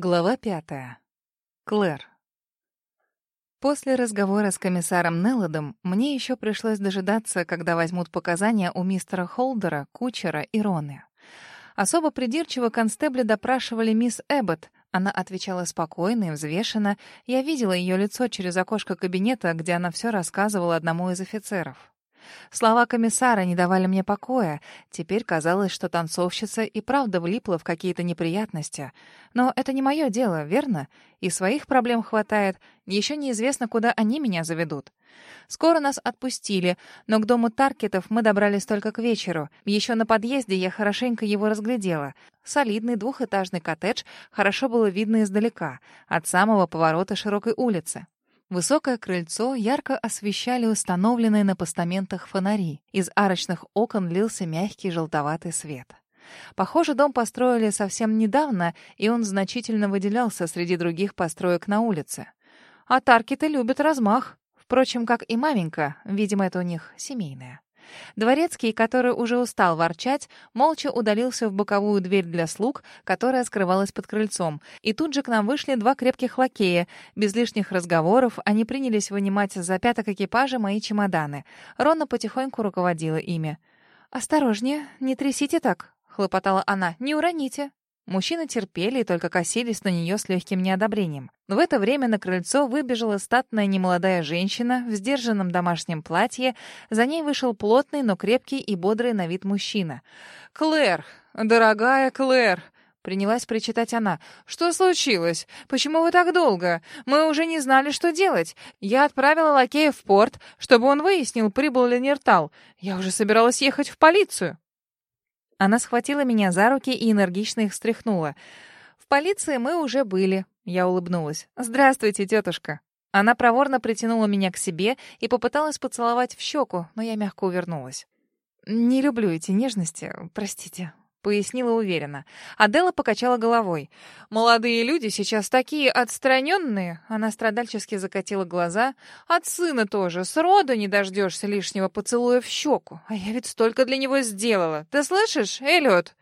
Глава пятая. Клэр. После разговора с комиссаром Неллодом мне еще пришлось дожидаться, когда возьмут показания у мистера Холдера, Кучера и Роны. Особо придирчиво констебли допрашивали мисс Эббот. Она отвечала спокойно и взвешенно. Я видела ее лицо через окошко кабинета, где она все рассказывала одному из офицеров. Слова комиссара не давали мне покоя. Теперь казалось, что танцовщица и правда влипла в какие-то неприятности. Но это не мое дело, верно? И своих проблем хватает. Еще неизвестно, куда они меня заведут. Скоро нас отпустили, но к дому Таркетов мы добрались только к вечеру. Еще на подъезде я хорошенько его разглядела. Солидный двухэтажный коттедж хорошо было видно издалека, от самого поворота широкой улицы. Высокое крыльцо ярко освещали установленные на постаментах фонари. Из арочных окон лился мягкий желтоватый свет. Похоже, дом построили совсем недавно, и он значительно выделялся среди других построек на улице. А Таркеты любят размах. Впрочем, как и маменька, видимо, это у них семейное. Дворецкий, который уже устал ворчать, молча удалился в боковую дверь для слуг, которая скрывалась под крыльцом. И тут же к нам вышли два крепких лакея. Без лишних разговоров они принялись вынимать за пяток экипажа мои чемоданы. Рона потихоньку руководила ими. «Осторожнее, не трясите так», — хлопотала она. «Не уроните». Мужчины терпели и только косились на нее с легким неодобрением. В это время на крыльцо выбежала статная немолодая женщина в сдержанном домашнем платье. За ней вышел плотный, но крепкий и бодрый на вид мужчина. «Клэр! Дорогая Клэр!» Принялась причитать она. «Что случилось? Почему вы так долго? Мы уже не знали, что делать. Я отправила лакея в порт, чтобы он выяснил, прибыл ли Нертал. Я уже собиралась ехать в полицию». Она схватила меня за руки и энергично их встряхнула. «В полиции мы уже были», — я улыбнулась. «Здравствуйте, тетушка». Она проворно притянула меня к себе и попыталась поцеловать в щеку, но я мягко увернулась. «Не люблю эти нежности, простите», — пояснила уверенно. Адела покачала головой. «Молодые люди сейчас такие отстраненные!» Она страдальчески закатила глаза. «От сына тоже. Сроду не дождешься лишнего поцелуя в щеку. А я ведь столько для него сделала. Ты слышишь, Эллиот?»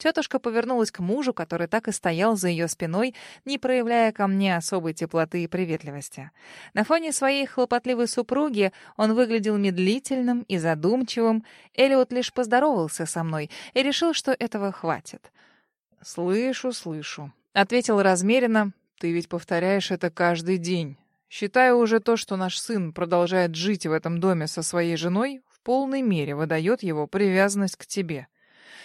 Тетушка повернулась к мужу, который так и стоял за ее спиной, не проявляя ко мне особой теплоты и приветливости. На фоне своей хлопотливой супруги он выглядел медлительным и задумчивым. Элиот лишь поздоровался со мной и решил, что этого хватит. «Слышу, слышу», — ответил размеренно. «Ты ведь повторяешь это каждый день. Считаю уже то, что наш сын продолжает жить в этом доме со своей женой, в полной мере выдает его привязанность к тебе».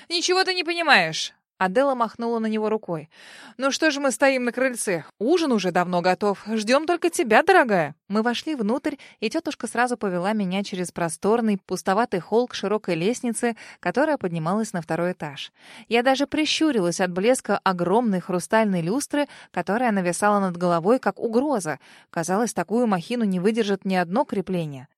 Ничего ты не понимаешь!» Адела махнула на него рукой. «Ну что же мы стоим на крыльце? Ужин уже давно готов. Ждем только тебя, дорогая». Мы вошли внутрь, и тетушка сразу повела меня через просторный, пустоватый холл к широкой лестнице, которая поднималась на второй этаж. Я даже прищурилась от блеска огромной хрустальной люстры, которая нависала над головой, как угроза. Казалось, такую махину не выдержит ни одно крепление.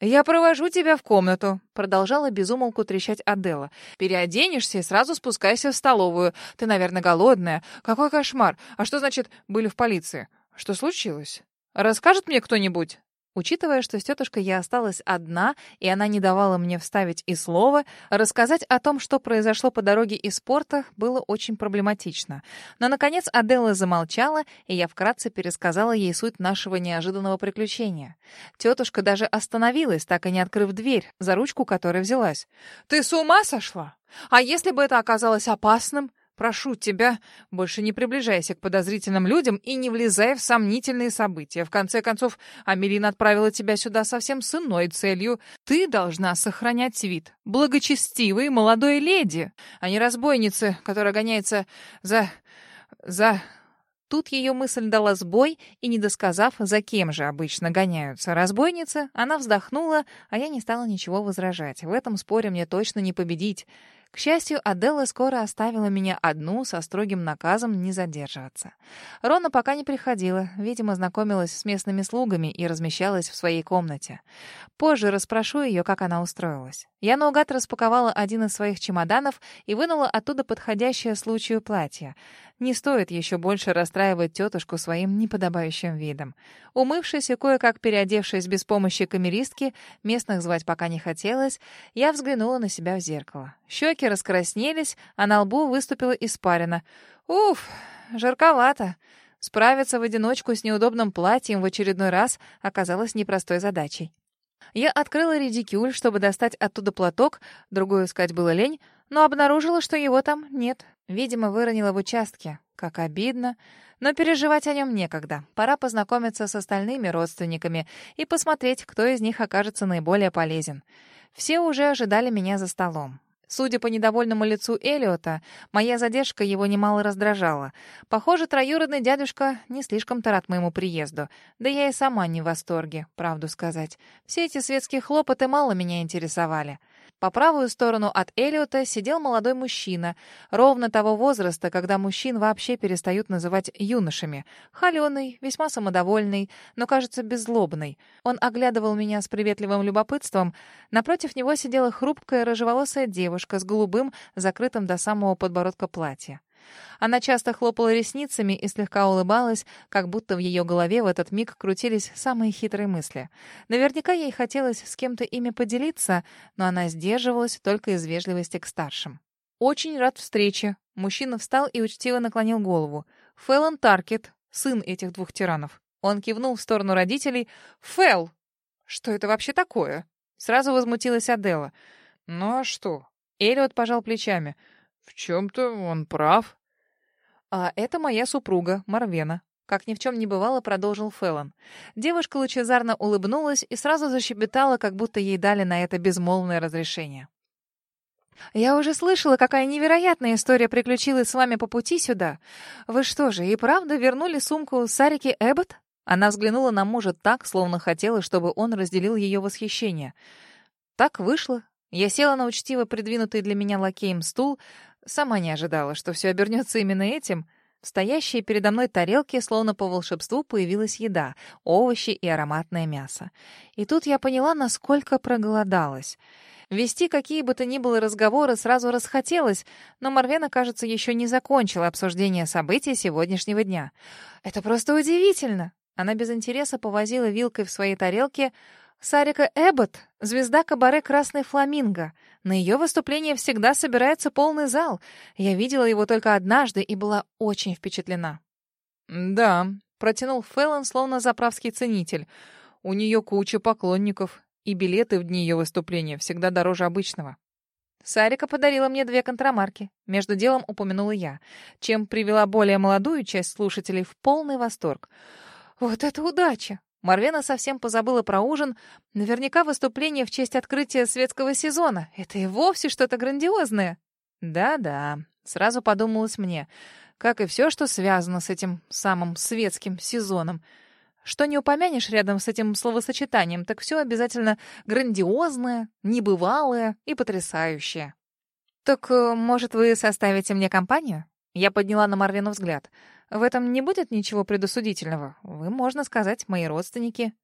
«Я провожу тебя в комнату», — продолжала безумолку трещать Адела. «Переоденешься и сразу спускайся в столовую. Ты, наверное, голодная. Какой кошмар. А что значит «были в полиции»? Что случилось? Расскажет мне кто-нибудь?» Учитывая, что с тетушкой я осталась одна, и она не давала мне вставить и слова, рассказать о том, что произошло по дороге из порта, было очень проблематично. Но, наконец, Аделла замолчала, и я вкратце пересказала ей суть нашего неожиданного приключения. Тетушка даже остановилась, так и не открыв дверь, за ручку которой взялась. «Ты с ума сошла? А если бы это оказалось опасным? Прошу тебя, больше не приближайся к подозрительным людям и не влезай в сомнительные события. В конце концов, Амелина отправила тебя сюда совсем с иной целью. Ты должна сохранять вид благочестивой молодой леди, а не разбойницы, которая гоняется за... за... Тут ее мысль дала сбой, и, не досказав, за кем же обычно гоняются разбойницы, она вздохнула, а я не стала ничего возражать. В этом споре мне точно не победить. К счастью, Аделла скоро оставила меня одну со строгим наказом не задерживаться. Рона пока не приходила, видимо, знакомилась с местными слугами и размещалась в своей комнате. Позже расспрошу ее, как она устроилась. Я наугад распаковала один из своих чемоданов и вынула оттуда подходящее случаю платье. Не стоит еще больше расстраивать тетушку своим неподобающим видом. Умывшись и кое-как переодевшись без помощи камеристки, местных звать пока не хотелось, я взглянула на себя в зеркало. Щеки раскраснелись, а на лбу выступила испарина. «Уф, жарковато. Справиться в одиночку с неудобным платьем в очередной раз оказалось непростой задачей. Я открыла редикюль, чтобы достать оттуда платок, другой искать было лень, но обнаружила, что его там нет. Видимо, выронила в участке. Как обидно. Но переживать о нем некогда. Пора познакомиться с остальными родственниками и посмотреть, кто из них окажется наиболее полезен. Все уже ожидали меня за столом. Судя по недовольному лицу Элиота, моя задержка его немало раздражала. Похоже, троюродный дядюшка не слишком-то рад моему приезду. Да я и сама не в восторге, правду сказать. Все эти светские хлопоты мало меня интересовали. По правую сторону от Элиота сидел молодой мужчина, ровно того возраста, когда мужчин вообще перестают называть юношами. Холеный, весьма самодовольный, но, кажется, беззлобный. Он оглядывал меня с приветливым любопытством. Напротив него сидела хрупкая рыжеволосая девушка с голубым, закрытым до самого подбородка платья. Она часто хлопала ресницами и слегка улыбалась, как будто в ее голове в этот миг крутились самые хитрые мысли. Наверняка ей хотелось с кем-то ими поделиться, но она сдерживалась только из вежливости к старшим. «Очень рад встрече». Мужчина встал и учтиво наклонил голову. «Фэллон Таркет, сын этих двух тиранов». Он кивнул в сторону родителей. «Фэл! Что это вообще такое?» Сразу возмутилась Адела. «Ну а что?» Эллиот пожал плечами. «В чем-то он прав». «А это моя супруга, Марвена», — как ни в чем не бывало, продолжил Феллон. Девушка лучезарно улыбнулась и сразу защебетала, как будто ей дали на это безмолвное разрешение. «Я уже слышала, какая невероятная история приключилась с вами по пути сюда. Вы что же, и правда вернули сумку Сарики Эббот?» Она взглянула на мужа так, словно хотела, чтобы он разделил ее восхищение. Так вышло. Я села на учтиво придвинутый для меня лакеем стул, Сама не ожидала, что все обернется именно этим. В стоящей передо мной тарелке, словно по волшебству, появилась еда, овощи и ароматное мясо. И тут я поняла, насколько проголодалась. Вести какие бы то ни было разговоры сразу расхотелось, но Марвена, кажется, еще не закончила обсуждение событий сегодняшнего дня. «Это просто удивительно!» Она без интереса повозила вилкой в своей тарелке, Сарика Эббот — звезда кабаре «Красный фламинго». На ее выступление всегда собирается полный зал. Я видела его только однажды и была очень впечатлена. «Да», — протянул Фэллон, словно заправский ценитель. «У нее куча поклонников, и билеты в дни ее выступления всегда дороже обычного». Сарика подарила мне две контрамарки. Между делом упомянула я, чем привела более молодую часть слушателей в полный восторг. «Вот это удача! Марвена совсем позабыла про ужин. Наверняка выступление в честь открытия светского сезона. Это и вовсе что-то грандиозное. Да-да, сразу подумалось мне. Как и все, что связано с этим самым светским сезоном. Что не упомянешь рядом с этим словосочетанием, так все обязательно грандиозное, небывалое и потрясающее. «Так, э, может, вы составите мне компанию?» Я подняла на Марвену взгляд. В этом не будет ничего предосудительного. Вы, можно сказать, мои родственники».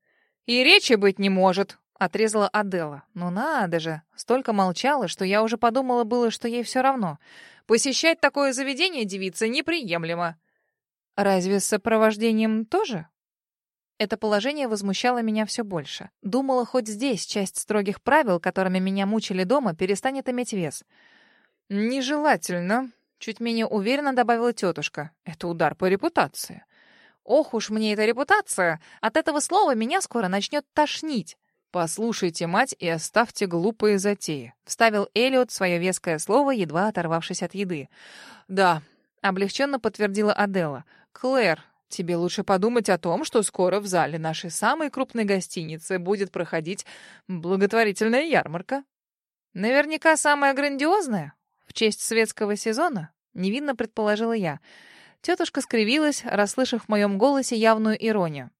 «И речи быть не может», — отрезала Адела. «Ну надо же!» Столько молчала, что я уже подумала было, что ей все равно. «Посещать такое заведение девица неприемлемо». «Разве с сопровождением тоже?» Это положение возмущало меня все больше. Думала, хоть здесь часть строгих правил, которыми меня мучили дома, перестанет иметь вес. «Нежелательно», Чуть менее уверенно добавила тетушка. Это удар по репутации. Ох уж мне эта репутация! От этого слова меня скоро начнет тошнить. «Послушайте, мать, и оставьте глупые затеи», — вставил Элиот свое веское слово, едва оторвавшись от еды. «Да», — облегченно подтвердила Адела. «Клэр, тебе лучше подумать о том, что скоро в зале нашей самой крупной гостиницы будет проходить благотворительная ярмарка». «Наверняка самая грандиозная?» В честь светского сезона? Невинно предположила я. Тетушка скривилась, расслышав в моем голосе явную иронию.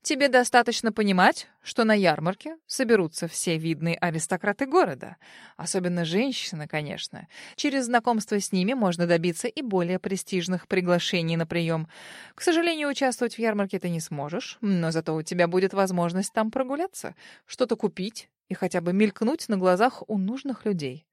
Тебе достаточно понимать, что на ярмарке соберутся все видные аристократы города. Особенно женщины, конечно. Через знакомство с ними можно добиться и более престижных приглашений на прием. К сожалению, участвовать в ярмарке ты не сможешь, но зато у тебя будет возможность там прогуляться, что-то купить и хотя бы мелькнуть на глазах у нужных людей.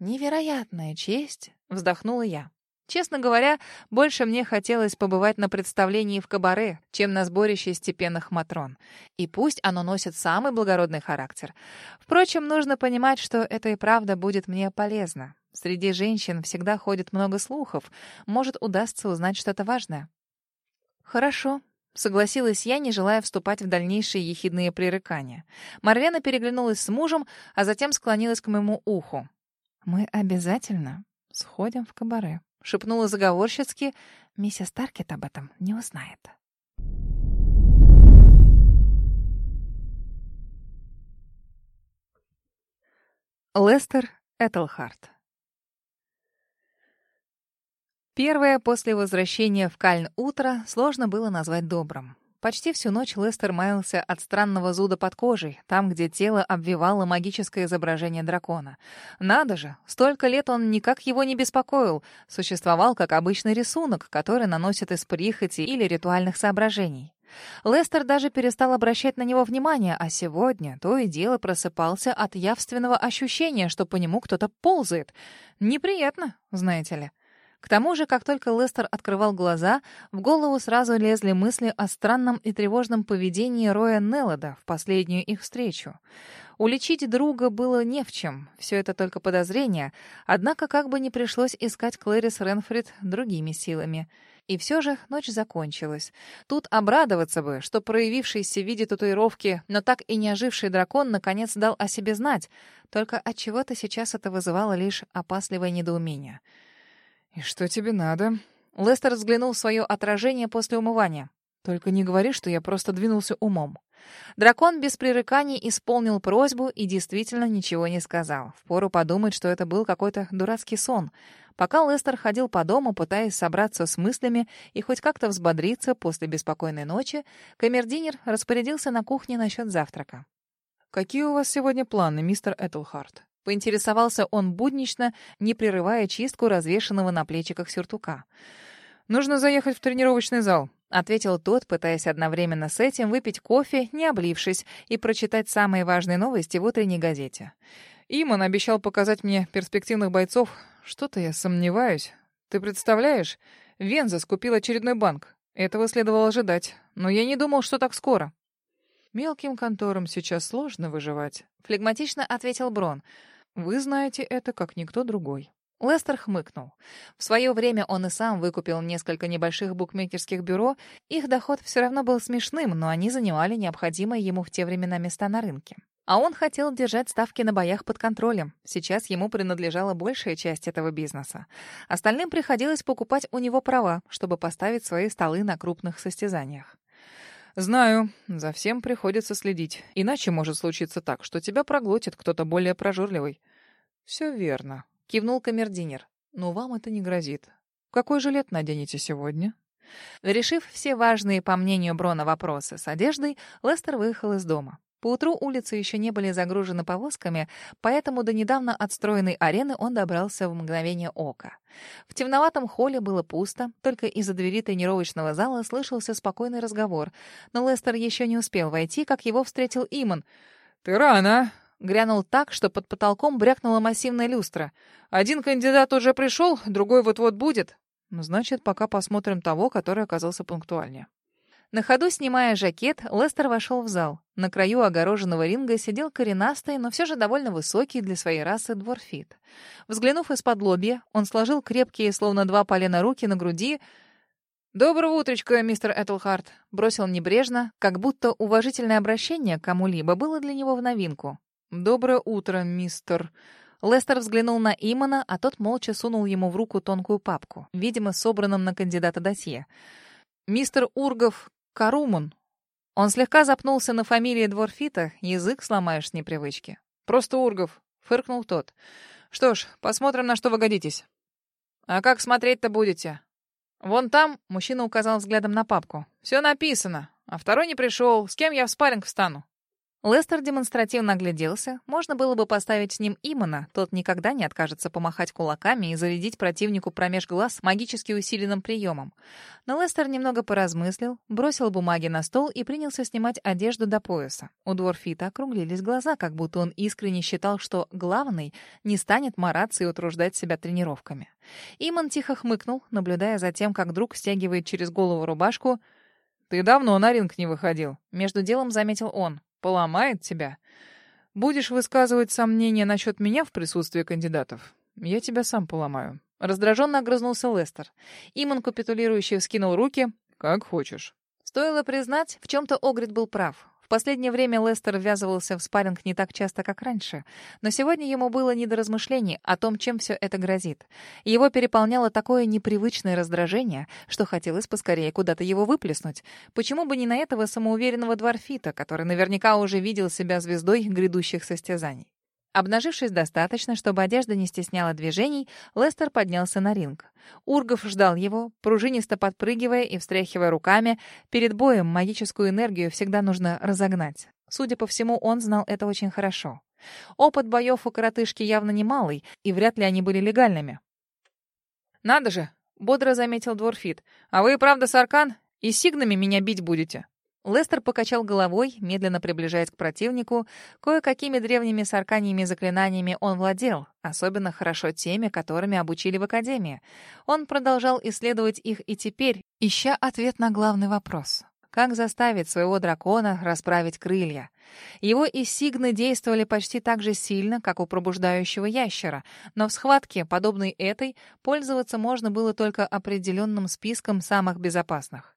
«Невероятная честь!» — вздохнула я. Честно говоря, больше мне хотелось побывать на представлении в кабаре, чем на сборище степенных матрон. И пусть оно носит самый благородный характер. Впрочем, нужно понимать, что это и правда будет мне полезно. Среди женщин всегда ходит много слухов. Может, удастся узнать что-то важное. «Хорошо», — согласилась я, не желая вступать в дальнейшие ехидные пререкания. Марвена переглянулась с мужем, а затем склонилась к моему уху. «Мы обязательно сходим в кабаре», — шепнула заговорщицки. «Миссис Таркет об этом не узнает». Лестер Этельхарт Первое после возвращения в Кальн утро сложно было назвать добрым. Почти всю ночь Лестер маялся от странного зуда под кожей, там, где тело обвивало магическое изображение дракона. Надо же, столько лет он никак его не беспокоил, существовал как обычный рисунок, который наносят из прихоти или ритуальных соображений. Лестер даже перестал обращать на него внимание, а сегодня то и дело просыпался от явственного ощущения, что по нему кто-то ползает. Неприятно, знаете ли. К тому же, как только Лестер открывал глаза, в голову сразу лезли мысли о странном и тревожном поведении Роя Неллода в последнюю их встречу. Уличить друга было не в чем, все это только подозрения, однако как бы не пришлось искать Клэрис Ренфрид другими силами. И все же ночь закончилась. Тут обрадоваться бы, что проявившийся в виде татуировки, но так и не оживший дракон наконец дал о себе знать, только от чего то сейчас это вызывало лишь опасливое недоумение — «И что тебе надо?» Лестер взглянул в свое отражение после умывания. «Только не говори, что я просто двинулся умом». Дракон без пререканий исполнил просьбу и действительно ничего не сказал. Впору подумать, что это был какой-то дурацкий сон. Пока Лестер ходил по дому, пытаясь собраться с мыслями и хоть как-то взбодриться после беспокойной ночи, камердинер распорядился на кухне насчет завтрака. «Какие у вас сегодня планы, мистер Этлхарт?» Поинтересовался он буднично, не прерывая чистку развешенного на плечиках сюртука. «Нужно заехать в тренировочный зал», — ответил тот, пытаясь одновременно с этим выпить кофе, не облившись, и прочитать самые важные новости в утренней газете. «Иман обещал показать мне перспективных бойцов. Что-то я сомневаюсь. Ты представляешь? Венза скупил очередной банк. Этого следовало ожидать. Но я не думал, что так скоро». «Мелким конторам сейчас сложно выживать», — флегматично ответил Брон. «Вы знаете это, как никто другой». Лестер хмыкнул. В свое время он и сам выкупил несколько небольших букмекерских бюро. Их доход все равно был смешным, но они занимали необходимые ему в те времена места на рынке. А он хотел держать ставки на боях под контролем. Сейчас ему принадлежала большая часть этого бизнеса. Остальным приходилось покупать у него права, чтобы поставить свои столы на крупных состязаниях. «Знаю, за всем приходится следить. Иначе может случиться так, что тебя проглотит кто-то более прожорливый». «Все верно», — кивнул камердинер. «Но вам это не грозит. Какой жилет наденете сегодня?» Решив все важные, по мнению Брона, вопросы с одеждой, Лестер выехал из дома. Поутру улицы еще не были загружены повозками, поэтому до недавно отстроенной арены он добрался в мгновение ока. В темноватом холле было пусто, только из-за двери тренировочного зала слышался спокойный разговор. Но Лестер еще не успел войти, как его встретил Иман. «Ты рано!» — грянул так, что под потолком брякнула массивная люстра. «Один кандидат уже пришел, другой вот-вот будет». «Ну, значит, пока посмотрим того, который оказался пунктуальнее». На ходу, снимая жакет, Лестер вошел в зал. На краю огороженного ринга сидел коренастый, но все же довольно высокий для своей расы дворфит. Взглянув из-под лобья, он сложил крепкие, словно два полена руки на груди. «Доброго утречка, мистер Этлхарт», — бросил небрежно, как будто уважительное обращение к кому-либо было для него в новинку. «Доброе утро, мистер...» Лестер взглянул на Имана, а тот молча сунул ему в руку тонкую папку, видимо, собранным на кандидата досье. «Мистер Ургов Каруман. Он слегка запнулся на фамилии Дворфита, язык сломаешь с непривычки. Просто Ургов, фыркнул тот. Что ж, посмотрим, на что вы годитесь. А как смотреть-то будете? Вон там, мужчина указал взглядом на папку. Все написано. А второй не пришел. С кем я в спарринг встану? Лестер демонстративно огляделся. Можно было бы поставить с ним Имана. Тот никогда не откажется помахать кулаками и зарядить противнику промеж глаз магически усиленным приемом. Но Лестер немного поразмыслил, бросил бумаги на стол и принялся снимать одежду до пояса. У Дворфита округлились глаза, как будто он искренне считал, что главный не станет мараться и утруждать себя тренировками. Иман тихо хмыкнул, наблюдая за тем, как друг стягивает через голову рубашку. «Ты давно на ринг не выходил», — между делом заметил он. Поломает тебя. Будешь высказывать сомнения насчет меня в присутствии кандидатов? Я тебя сам поломаю. Раздраженно огрызнулся Лестер. Иман капитулирующий вскинул руки. Как хочешь. Стоило признать, в чем-то Огрид был прав последнее время Лестер ввязывался в спарринг не так часто, как раньше, но сегодня ему было не до размышлений о том, чем все это грозит. Его переполняло такое непривычное раздражение, что хотелось поскорее куда-то его выплеснуть. Почему бы не на этого самоуверенного дворфита, который наверняка уже видел себя звездой грядущих состязаний? Обнажившись достаточно, чтобы одежда не стесняла движений, Лестер поднялся на ринг. Ургов ждал его, пружинисто подпрыгивая и встряхивая руками. Перед боем магическую энергию всегда нужно разогнать. Судя по всему, он знал это очень хорошо. Опыт боев у коротышки явно немалый, и вряд ли они были легальными. «Надо же!» — бодро заметил Дворфит. «А вы правда саркан? И сигнами меня бить будете?» Лестер покачал головой, медленно приближаясь к противнику. Кое-какими древними сарканьими заклинаниями он владел, особенно хорошо теми, которыми обучили в Академии. Он продолжал исследовать их и теперь, ища ответ на главный вопрос. Как заставить своего дракона расправить крылья? Его иссигны действовали почти так же сильно, как у пробуждающего ящера, но в схватке, подобной этой, пользоваться можно было только определенным списком самых безопасных.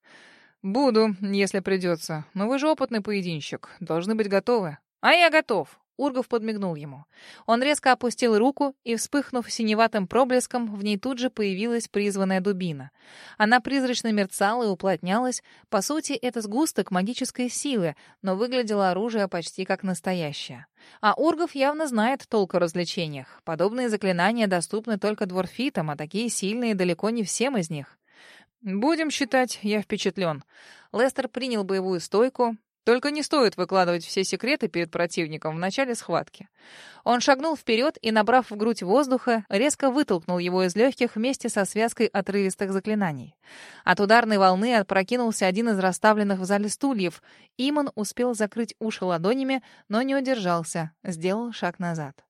«Буду, если придется. Но вы же опытный поединщик. Должны быть готовы». «А я готов!» Ургов подмигнул ему. Он резко опустил руку, и, вспыхнув синеватым проблеском, в ней тут же появилась призванная дубина. Она призрачно мерцала и уплотнялась. По сути, это сгусток магической силы, но выглядело оружие почти как настоящее. А Ургов явно знает толк о развлечениях. Подобные заклинания доступны только дворфитам, а такие сильные далеко не всем из них. «Будем считать, я впечатлен». Лестер принял боевую стойку. Только не стоит выкладывать все секреты перед противником в начале схватки. Он шагнул вперед и, набрав в грудь воздуха, резко вытолкнул его из легких вместе со связкой отрывистых заклинаний. От ударной волны опрокинулся один из расставленных в зале стульев. Иман успел закрыть уши ладонями, но не удержался, сделал шаг назад.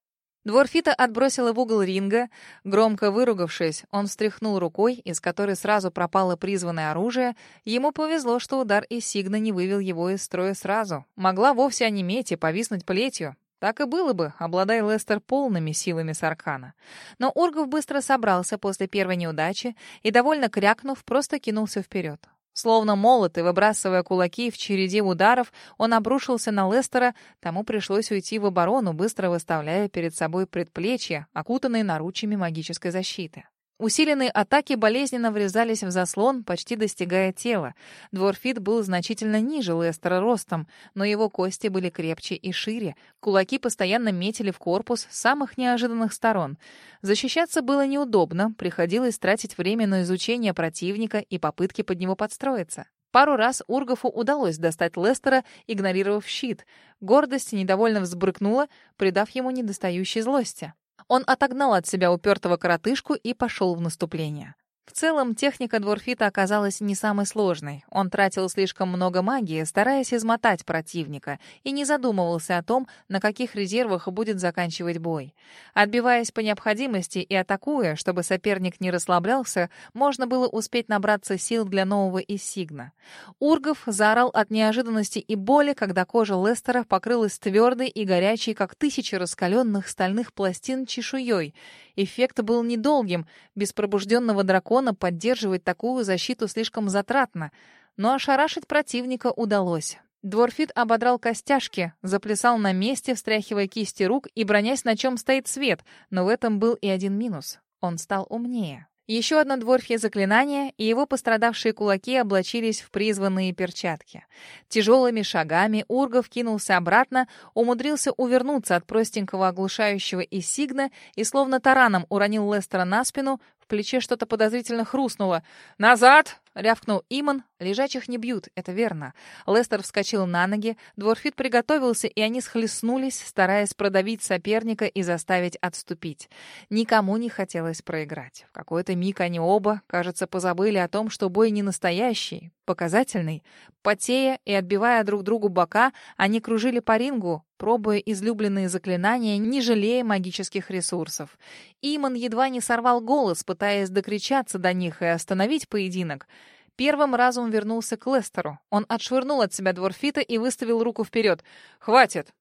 Дворфита отбросила в угол ринга. Громко выругавшись, он встряхнул рукой, из которой сразу пропало призванное оружие. Ему повезло, что удар из Сигна не вывел его из строя сразу. Могла вовсе онеметь и повиснуть плетью. Так и было бы, обладая Лестер полными силами Саркана. Но Ургов быстро собрался после первой неудачи и, довольно крякнув, просто кинулся вперед. Словно молот и выбрасывая кулаки в череде ударов, он обрушился на Лестера, тому пришлось уйти в оборону, быстро выставляя перед собой предплечья, окутанные наручами магической защиты. Усиленные атаки болезненно врезались в заслон, почти достигая тела. Дворфит был значительно ниже Лестера ростом, но его кости были крепче и шире. Кулаки постоянно метили в корпус с самых неожиданных сторон. Защищаться было неудобно, приходилось тратить время на изучение противника и попытки под него подстроиться. Пару раз Ургофу удалось достать Лестера, игнорировав щит. Гордость недовольно взбрыкнула, придав ему недостающей злости. Он отогнал от себя упертого коротышку и пошел в наступление. В целом, техника Дворфита оказалась не самой сложной. Он тратил слишком много магии, стараясь измотать противника, и не задумывался о том, на каких резервах будет заканчивать бой. Отбиваясь по необходимости и атакуя, чтобы соперник не расслаблялся, можно было успеть набраться сил для нового Иссигна. Ургов заорал от неожиданности и боли, когда кожа Лестера покрылась твердой и горячей, как тысячи раскаленных стальных пластин чешуей. Эффект был недолгим, без пробужденного дракона поддерживать такую защиту слишком затратно, но ошарашить противника удалось. Дворфит ободрал костяшки, заплясал на месте, встряхивая кисти рук и бронясь, на чем стоит свет, но в этом был и один минус. Он стал умнее. Еще одно дворфье заклинание, и его пострадавшие кулаки облачились в призванные перчатки. Тяжелыми шагами Ургов кинулся обратно, умудрился увернуться от простенького оглушающего Исигна и словно тараном уронил Лестера на спину, в плече что-то подозрительно хрустнуло. «Назад!» — рявкнул Иман. «Лежачих не бьют, это верно». Лестер вскочил на ноги, Дворфит приготовился, и они схлестнулись, стараясь продавить соперника и заставить отступить. Никому не хотелось проиграть. В какой-то миг они оба, кажется, позабыли о том, что бой не настоящий, показательный. Потея и отбивая друг другу бока, они кружили по рингу, пробуя излюбленные заклинания, не жалея магических ресурсов. Иман едва не сорвал голос, пытаясь докричаться до них и остановить поединок. Первым разум вернулся к Лестеру. Он отшвырнул от себя Дворфита и выставил руку вперед. «Хватит!»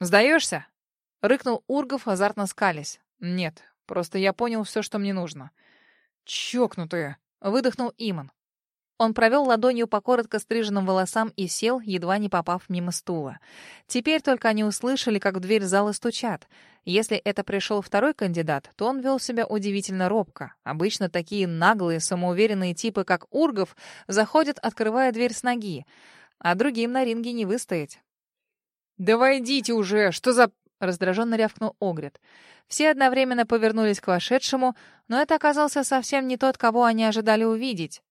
«Сдаешься?» — рыкнул Ургов, азартно скались. «Нет, Просто я понял все, что мне нужно. Чокнутые. Выдохнул Иман. Он провел ладонью по коротко стриженным волосам и сел, едва не попав мимо стула. Теперь только они услышали, как в дверь зала стучат. Если это пришел второй кандидат, то он вел себя удивительно робко. Обычно такие наглые, самоуверенные типы, как Ургов, заходят, открывая дверь с ноги. А другим на ринге не выстоять. «Да войдите уже! Что за...» — раздраженно рявкнул Огрид. Все одновременно повернулись к вошедшему, но это оказался совсем не тот, кого они ожидали увидеть.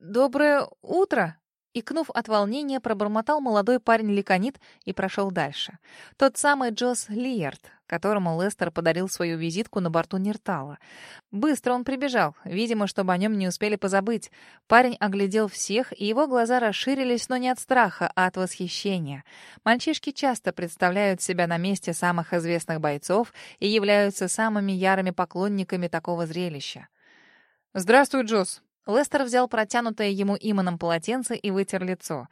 «Доброе утро!» Икнув от волнения, пробормотал молодой парень Ликонит и прошел дальше. Тот самый Джос Лиерт, которому Лестер подарил свою визитку на борту Нертала. Быстро он прибежал, видимо, чтобы о нем не успели позабыть. Парень оглядел всех, и его глаза расширились, но не от страха, а от восхищения. Мальчишки часто представляют себя на месте самых известных бойцов и являются самыми ярыми поклонниками такого зрелища. «Здравствуй, Джос!» Лестер взял протянутое ему Иманом полотенце и вытер лицо.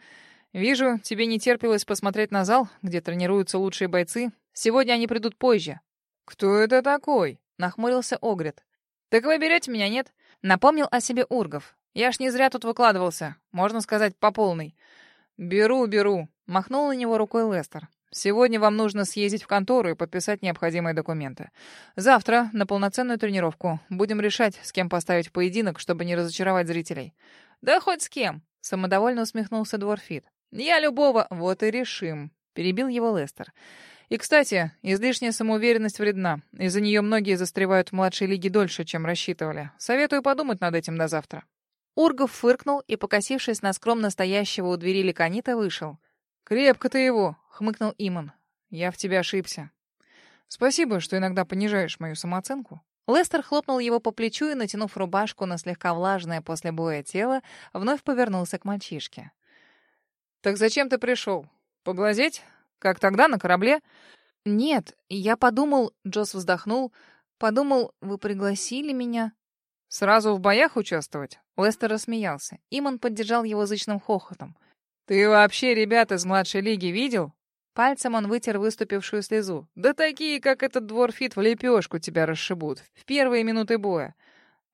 «Вижу, тебе не терпелось посмотреть на зал, где тренируются лучшие бойцы. Сегодня они придут позже». «Кто это такой?» — нахмурился Огрид. «Так вы берете меня, нет?» — напомнил о себе Ургов. «Я ж не зря тут выкладывался. Можно сказать, по полной». «Беру, беру», — махнул на него рукой Лестер. Сегодня вам нужно съездить в контору и подписать необходимые документы. Завтра на полноценную тренировку. Будем решать, с кем поставить поединок, чтобы не разочаровать зрителей. Да хоть с кем, самодовольно усмехнулся Дворфит. Я любого, вот и решим, перебил его Лестер. И, кстати, излишняя самоуверенность вредна. Из-за нее многие застревают в младшей лиге дольше, чем рассчитывали. Советую подумать над этим до завтра. Ургов фыркнул и, покосившись на скромно стоящего у двери Ликонита, вышел. «Крепко ты его!» — хмыкнул Иман. «Я в тебя ошибся. Спасибо, что иногда понижаешь мою самооценку». Лестер хлопнул его по плечу и, натянув рубашку на слегка влажное после боя тело, вновь повернулся к мальчишке. «Так зачем ты пришел? Поглазеть? Как тогда на корабле?» «Нет, я подумал...» — Джосс вздохнул. «Подумал, вы пригласили меня...» «Сразу в боях участвовать?» Лестер рассмеялся. Иман поддержал его зычным хохотом. «Ты вообще ребят из младшей лиги видел?» Пальцем он вытер выступившую слезу. «Да такие, как этот дворфит, в лепешку тебя расшибут. В первые минуты боя».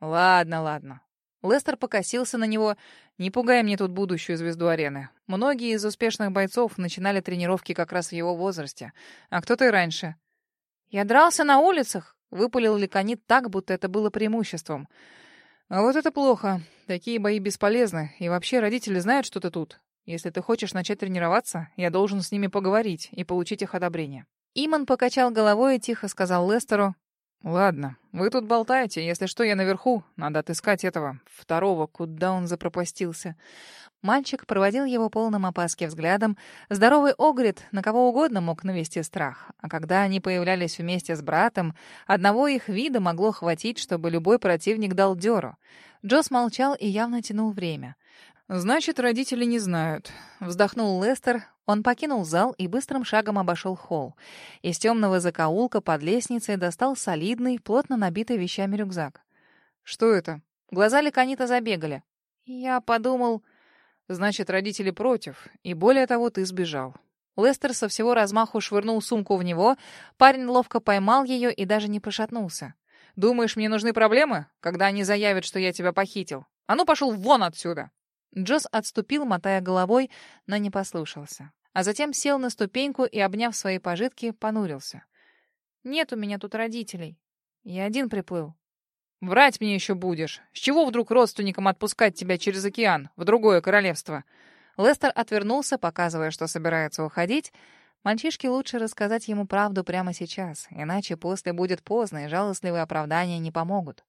«Ладно, ладно». Лестер покосился на него. «Не пугай мне тут будущую звезду арены. Многие из успешных бойцов начинали тренировки как раз в его возрасте. А кто ты раньше?» «Я дрался на улицах», — выпалил Ликонит так, будто это было преимуществом. «А вот это плохо. Такие бои бесполезны. И вообще родители знают, что ты тут. Если ты хочешь начать тренироваться, я должен с ними поговорить и получить их одобрение». Иман покачал головой и тихо сказал Лестеру. «Ладно, вы тут болтаете. Если что, я наверху. Надо отыскать этого, второго, куда он запропастился». Мальчик проводил его полным опаски взглядом. Здоровый Огрид на кого угодно мог навести страх. А когда они появлялись вместе с братом, одного их вида могло хватить, чтобы любой противник дал дёру. Джос молчал и явно тянул время. «Значит, родители не знают», — вздохнул Лестер. Он покинул зал и быстрым шагом обошел холл. Из темного закоулка под лестницей достал солидный, плотно набитый вещами рюкзак. «Что это?» Глаза Леконита забегали. «Я подумал...» «Значит, родители против, и более того, ты сбежал». Лестер со всего размаху швырнул сумку в него. Парень ловко поймал ее и даже не пошатнулся. «Думаешь, мне нужны проблемы, когда они заявят, что я тебя похитил? А ну, пошел вон отсюда!» Джосс отступил, мотая головой, но не послушался. А затем сел на ступеньку и, обняв свои пожитки, понурился. «Нет у меня тут родителей. Я один приплыл». «Врать мне еще будешь. С чего вдруг родственникам отпускать тебя через океан, в другое королевство?» Лестер отвернулся, показывая, что собирается уходить. Мальчишке лучше рассказать ему правду прямо сейчас, иначе после будет поздно, и жалостливые оправдания не помогут.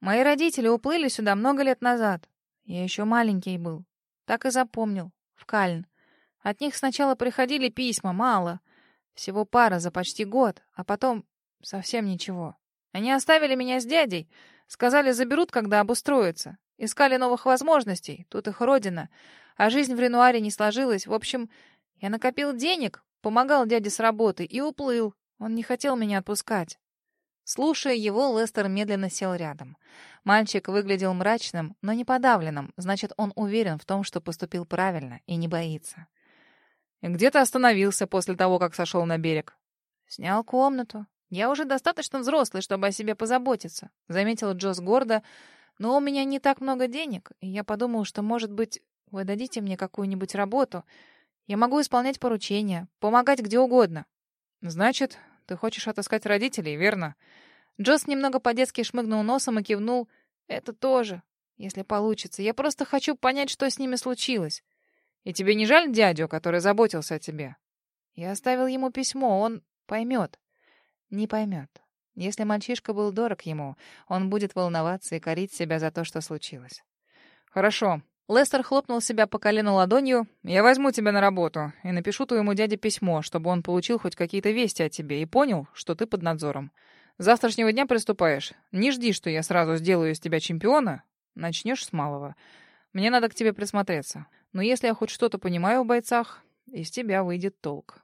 «Мои родители уплыли сюда много лет назад. Я еще маленький был. Так и запомнил. В Кальн. От них сначала приходили письма, мало. Всего пара за почти год, а потом совсем ничего. Они оставили меня с дядей. Сказали, заберут, когда обустроятся. Искали новых возможностей. Тут их родина. А жизнь в Ренуаре не сложилась. В общем, я накопил денег, помогал дяде с работой и уплыл. Он не хотел меня отпускать. Слушая его, Лестер медленно сел рядом. Мальчик выглядел мрачным, но не подавленным, значит, он уверен в том, что поступил правильно и не боится. «И где ты остановился после того, как сошел на берег?» «Снял комнату. «Я уже достаточно взрослый, чтобы о себе позаботиться», — заметил Джосс гордо. «Но у меня не так много денег, и я подумал, что, может быть, вы дадите мне какую-нибудь работу. Я могу исполнять поручения, помогать где угодно». «Значит, ты хочешь отыскать родителей, верно?» Джосс немного по-детски шмыгнул носом и кивнул. «Это тоже, если получится. Я просто хочу понять, что с ними случилось». «И тебе не жаль дядю, который заботился о тебе?» Я оставил ему письмо, он поймет. Не поймет. Если мальчишка был дорог ему, он будет волноваться и корить себя за то, что случилось. «Хорошо». Лестер хлопнул себя по колену ладонью. «Я возьму тебя на работу и напишу твоему дяде письмо, чтобы он получил хоть какие-то вести о тебе и понял, что ты под надзором. С завтрашнего дня приступаешь. Не жди, что я сразу сделаю из тебя чемпиона. Начнешь с малого. Мне надо к тебе присмотреться. Но если я хоть что-то понимаю в бойцах, из тебя выйдет толк».